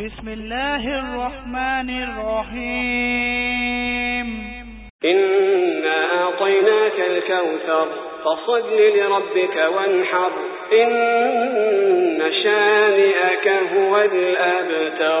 بسم الله الرحمن الرحيم. إنا أعطيناك الكوثر فصل لربك وانحر. إن شانئك هو الأبتر.